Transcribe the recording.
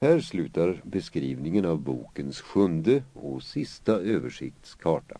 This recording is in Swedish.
Här slutar beskrivningen av bokens sjunde och sista översiktskarta.